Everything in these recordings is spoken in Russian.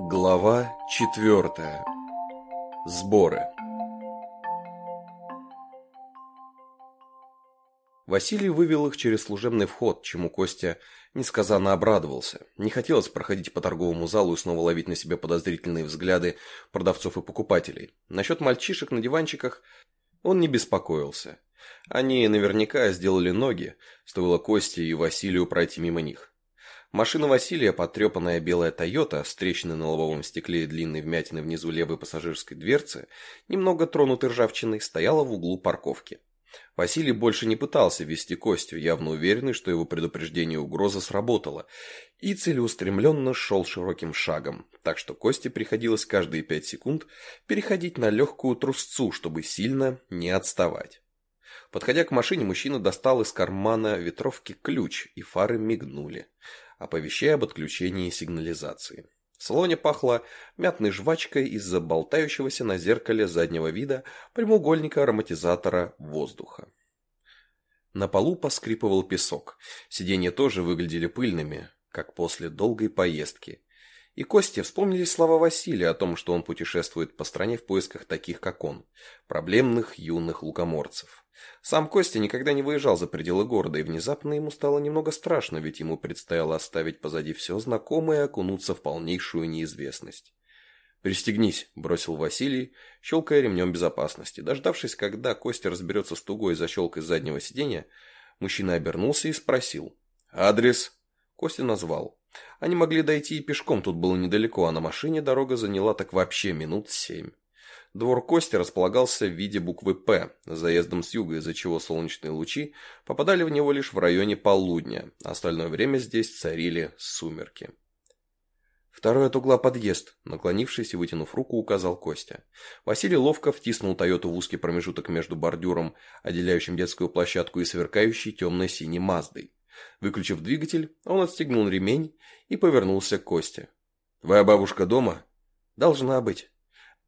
Глава четвертая. Сборы. Василий вывел их через служебный вход, чему Костя несказанно обрадовался. Не хотелось проходить по торговому залу и снова ловить на себе подозрительные взгляды продавцов и покупателей. Насчет мальчишек на диванчиках он не беспокоился. Они наверняка сделали ноги, стоило Косте и Василию пройти мимо них. Машина Василия, потрепанная белая Тойота, с на лобовом стекле и длинной вмятиной внизу левой пассажирской дверцы, немного тронутой ржавчиной, стояла в углу парковки. Василий больше не пытался вести Костю, явно уверенный, что его предупреждение угроза сработало, и целеустремленно шел широким шагом, так что Косте приходилось каждые пять секунд переходить на легкую трусцу, чтобы сильно не отставать. Подходя к машине, мужчина достал из кармана ветровки ключ, и фары мигнули оповещая об отключении сигнализации. В салоне пахло мятной жвачкой из-за болтающегося на зеркале заднего вида прямоугольника ароматизатора воздуха. На полу поскрипывал песок. Сиденья тоже выглядели пыльными, как после долгой поездки. И Косте вспомнили слова Василия о том, что он путешествует по стране в поисках таких, как он, проблемных юных лукоморцев. Сам Костя никогда не выезжал за пределы города, и внезапно ему стало немного страшно, ведь ему предстояло оставить позади все знакомое и окунуться в полнейшую неизвестность. «Пристегнись», – бросил Василий, щелкая ремнем безопасности. Дождавшись, когда Костя разберется с тугой защелкой заднего сиденья, мужчина обернулся и спросил. «Адрес?» Костя назвал. Они могли дойти и пешком, тут было недалеко, а на машине дорога заняла так вообще минут семь. Двор Кости располагался в виде буквы «П» заездом с юга, из-за чего солнечные лучи попадали в него лишь в районе полудня, а остальное время здесь царили сумерки. «Второй от угла подъезд», — наклонившись и вытянув руку, указал Костя. Василий ловко втиснул Тойоту в узкий промежуток между бордюром, отделяющим детскую площадку, и сверкающей темно-синей Маздой. Выключив двигатель, он отстегнул ремень и повернулся к Косте. «Твоя бабушка дома?» «Должна быть».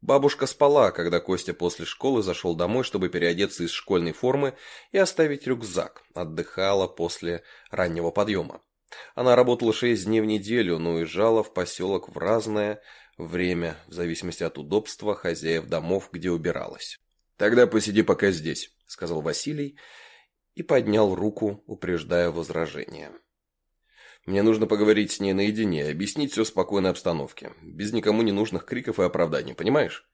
Бабушка спала, когда Костя после школы зашел домой, чтобы переодеться из школьной формы и оставить рюкзак. Отдыхала после раннего подъема. Она работала шесть дней в неделю, но уезжала в поселок в разное время, в зависимости от удобства хозяев домов, где убиралась. «Тогда посиди пока здесь», — сказал Василий и поднял руку, упреждая возражение. Мне нужно поговорить с ней наедине, объяснить все в спокойной обстановке, без никому не нужных криков и оправданий, понимаешь?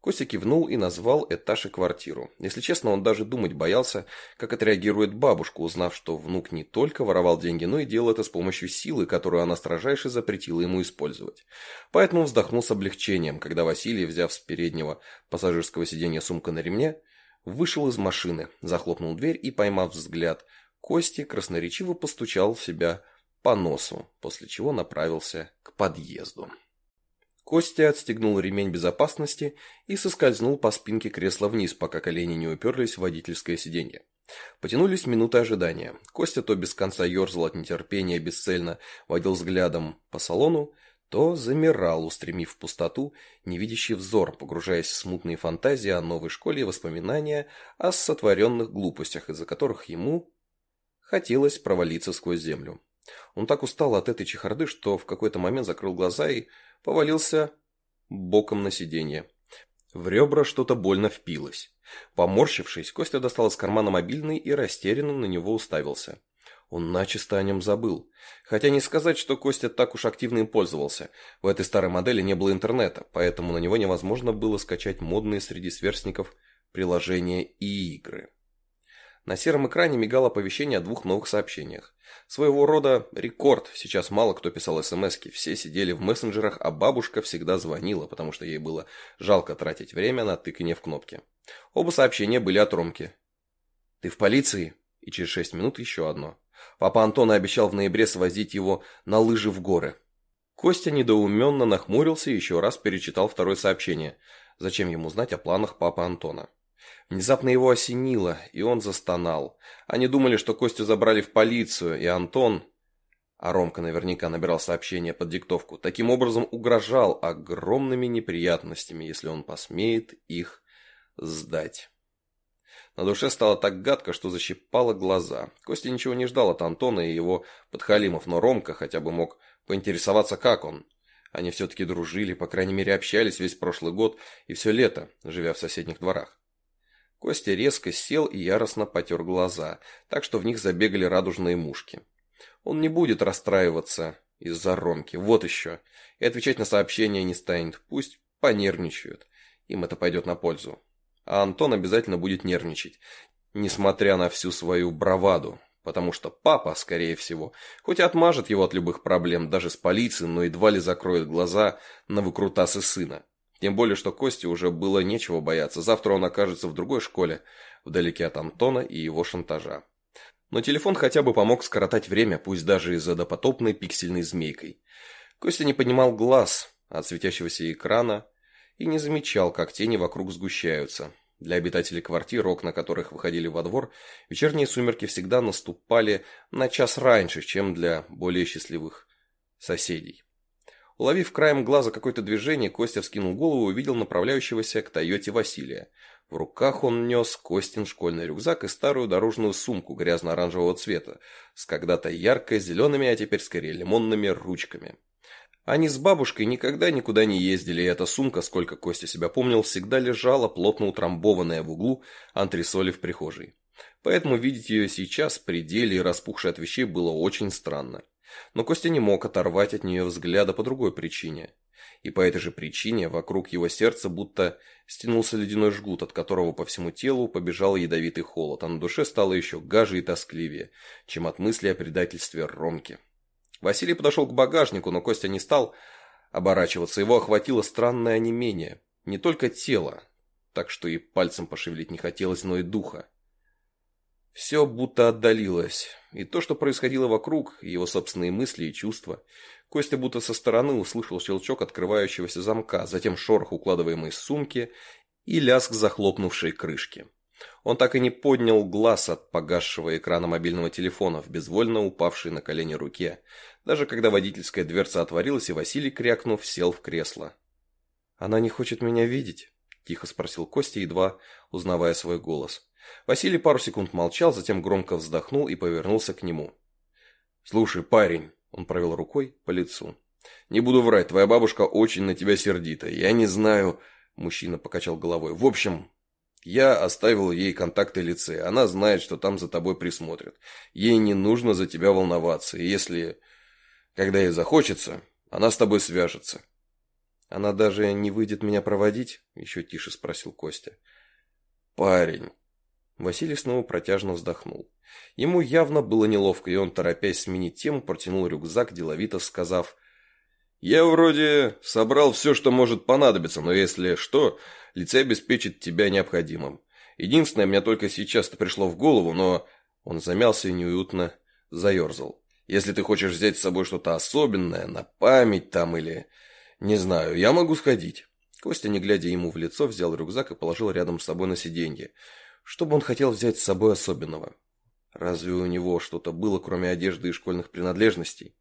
Костя кивнул и назвал этаж и квартиру. Если честно, он даже думать боялся, как отреагирует бабушка, узнав, что внук не только воровал деньги, но и делал это с помощью силы, которую она строжайше запретила ему использовать. Поэтому вздохнул с облегчением, когда Василий, взяв с переднего пассажирского сиденья сумку на ремне, вышел из машины, захлопнул дверь и, поймав взгляд, Кости красноречиво постучал в себя по носу, после чего направился к подъезду. Костя отстегнул ремень безопасности и соскользнул по спинке кресла вниз, пока колени не уперлись в водительское сиденье. Потянулись минуты ожидания. Костя то без конца ерзал от нетерпения, бесцельно водил взглядом по салону, то замирал, устремив в пустоту невидящий взор, погружаясь в смутные фантазии о новой школе и воспоминания о сотворенных глупостях, из-за которых ему хотелось провалиться сквозь землю. Он так устал от этой чехарды, что в какой-то момент закрыл глаза и повалился боком на сиденье. В ребра что-то больно впилось. Поморщившись, Костя достал из кармана мобильный и растерянно на него уставился. Он начисто о нем забыл. Хотя не сказать, что Костя так уж активно им пользовался. В этой старой модели не было интернета, поэтому на него невозможно было скачать модные среди сверстников приложения и игры. На сером экране мигало оповещение о двух новых сообщениях. Своего рода рекорд. Сейчас мало кто писал смски, все сидели в мессенджерах, а бабушка всегда звонила, потому что ей было жалко тратить время на тыканье в кнопки. Оба сообщения были от Ромки. «Ты в полиции?» И через шесть минут еще одно. Папа Антона обещал в ноябре свозить его на лыжи в горы. Костя недоуменно нахмурился и еще раз перечитал второе сообщение. Зачем ему знать о планах папы Антона? Внезапно его осенило, и он застонал. Они думали, что Костю забрали в полицию, и Антон... А Ромка наверняка набирал сообщение под диктовку. Таким образом угрожал огромными неприятностями, если он посмеет их сдать. На душе стало так гадко, что защипало глаза. Костя ничего не ждал от Антона и его подхалимов, но Ромка хотя бы мог поинтересоваться, как он. Они все-таки дружили, по крайней мере общались весь прошлый год и все лето, живя в соседних дворах. Костя резко сел и яростно потер глаза, так что в них забегали радужные мушки. Он не будет расстраиваться из-за Ромки, вот еще. И отвечать на сообщения не станет, пусть понервничают. Им это пойдет на пользу. А Антон обязательно будет нервничать, несмотря на всю свою браваду, потому что папа, скорее всего, хоть и отмажет его от любых проблем, даже с полицией, но едва ли закроет глаза на выкрутасы сына. Тем более, что Косте уже было нечего бояться, завтра он окажется в другой школе, вдалеке от Антона и его шантажа. Но телефон хотя бы помог скоротать время, пусть даже и за допотопной пиксельной змейкой. Костя не поднимал глаз от светящегося экрана и не замечал, как тени вокруг сгущаются. Для обитателей квартир, окна которых выходили во двор, вечерние сумерки всегда наступали на час раньше, чем для более счастливых соседей. Уловив краем глаза какое-то движение, Костя вскинул голову и увидел направляющегося к Тойоте Василия. В руках он нес Костин школьный рюкзак и старую дорожную сумку грязно-оранжевого цвета с когда-то ярко-зелеными, а теперь скорее лимонными ручками. Они с бабушкой никогда никуда не ездили, и эта сумка, сколько Костя себя помнил, всегда лежала, плотно утрамбованная в углу антресоли в прихожей. Поэтому видеть ее сейчас, при деле и распухшей от вещей, было очень странно. Но Костя не мог оторвать от нее взгляда по другой причине. И по этой же причине вокруг его сердца будто стянулся ледяной жгут, от которого по всему телу побежал ядовитый холод, а на душе стало еще гаже и тоскливее, чем от мысли о предательстве Ромки. Василий подошел к багажнику, но Костя не стал оборачиваться. Его охватило странное онемение. Не только тело, так что и пальцем пошевелить не хотелось, но и духа. Все будто отдалилось. И то, что происходило вокруг, его собственные мысли и чувства. Костя будто со стороны услышал щелчок открывающегося замка, затем шорох укладываемой сумки и лязг захлопнувшей крышки. Он так и не поднял глаз от погасшего экрана мобильного телефона в безвольно упавшей на колени руке, даже когда водительская дверца отворилась и Василий, крякнув, сел в кресло. «Она не хочет меня видеть?» – тихо спросил Костя, едва узнавая свой голос. Василий пару секунд молчал, затем громко вздохнул и повернулся к нему. «Слушай, парень», – он провел рукой по лицу. «Не буду врать, твоя бабушка очень на тебя сердита. Я не знаю...» – мужчина покачал головой. «В общем, я оставил ей контакты лице. Она знает, что там за тобой присмотрят. Ей не нужно за тебя волноваться. И если, когда ей захочется, она с тобой свяжется. Она даже не выйдет меня проводить? Еще тише спросил Костя. Парень. Василий снова протяжно вздохнул. Ему явно было неловко, и он, торопясь сменить тему, протянул рюкзак, деловито сказав «Я вроде собрал все, что может понадобиться, но если что, лице обеспечит тебя необходимым. Единственное, мне только сейчас-то пришло в голову, но...» Он замялся и неуютно заерзал. «Если ты хочешь взять с собой что-то особенное, на память там или... Не знаю, я могу сходить». Костя, не глядя ему в лицо, взял рюкзак и положил рядом с собой на сиденье. Что бы он хотел взять с собой особенного? Разве у него что-то было, кроме одежды и школьных принадлежностей?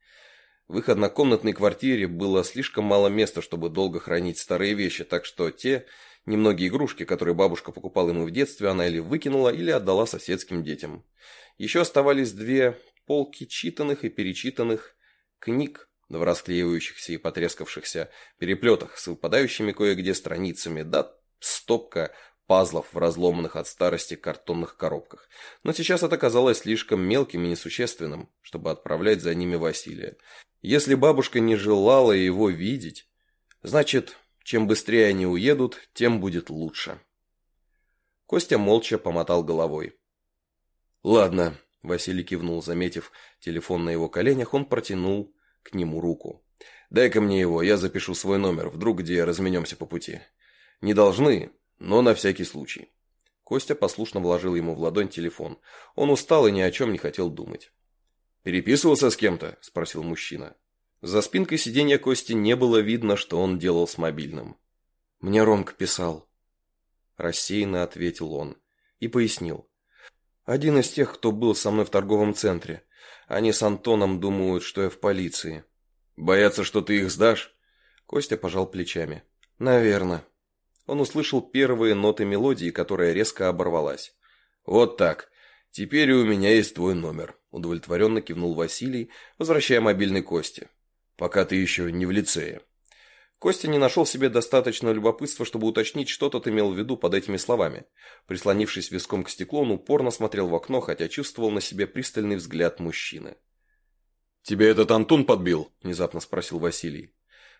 В их однокомнатной квартире было слишком мало места, чтобы долго хранить старые вещи, так что те немногие игрушки, которые бабушка покупала ему в детстве, она или выкинула, или отдала соседским детям. Еще оставались две полки читанных и перечитанных книг в расклеивающихся и потрескавшихся переплетах с выпадающими кое-где страницами, да стопка пазлов в разломанных от старости картонных коробках. Но сейчас это казалось слишком мелким и несущественным, чтобы отправлять за ними Василия. Если бабушка не желала его видеть, значит, чем быстрее они уедут, тем будет лучше. Костя молча помотал головой. «Ладно», — Василий кивнул, заметив телефон на его коленях, он протянул к нему руку. «Дай-ка мне его, я запишу свой номер, вдруг где разменемся по пути. Не должны, но на всякий случай». Костя послушно вложил ему в ладонь телефон. Он устал и ни о чем не хотел думать. «Переписывался с кем-то?» – спросил мужчина. За спинкой сиденья Кости не было видно, что он делал с мобильным. «Мне Ромка писал». Рассеянно ответил он и пояснил. «Один из тех, кто был со мной в торговом центре. Они с Антоном думают, что я в полиции». «Боятся, что ты их сдашь?» Костя пожал плечами. «Наверно». Он услышал первые ноты мелодии, которая резко оборвалась. «Вот так. Теперь у меня есть твой номер». Удовлетворенно кивнул Василий, возвращая мобильный Косте. «Пока ты еще не в лицее. Костя не нашел себе достаточно любопытства, чтобы уточнить, что тот имел в виду под этими словами. Прислонившись виском к стеклу, он упорно смотрел в окно, хотя чувствовал на себе пристальный взгляд мужчины. «Тебе этот Антон подбил?» – внезапно спросил Василий.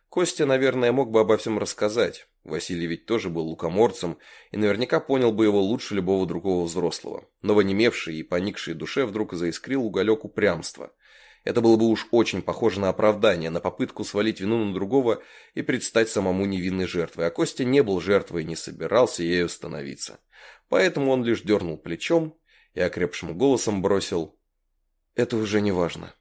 Костя, наверное, мог бы обо всем рассказать. Василий ведь тоже был лукоморцем и наверняка понял бы его лучше любого другого взрослого. Но в онемевшей и поникшей душе вдруг заискрил уголек упрямства. Это было бы уж очень похоже на оправдание, на попытку свалить вину на другого и предстать самому невинной жертвой. А Костя не был жертвой и не собирался ею становиться. Поэтому он лишь дернул плечом и окрепшим голосом бросил «Это уже не важно».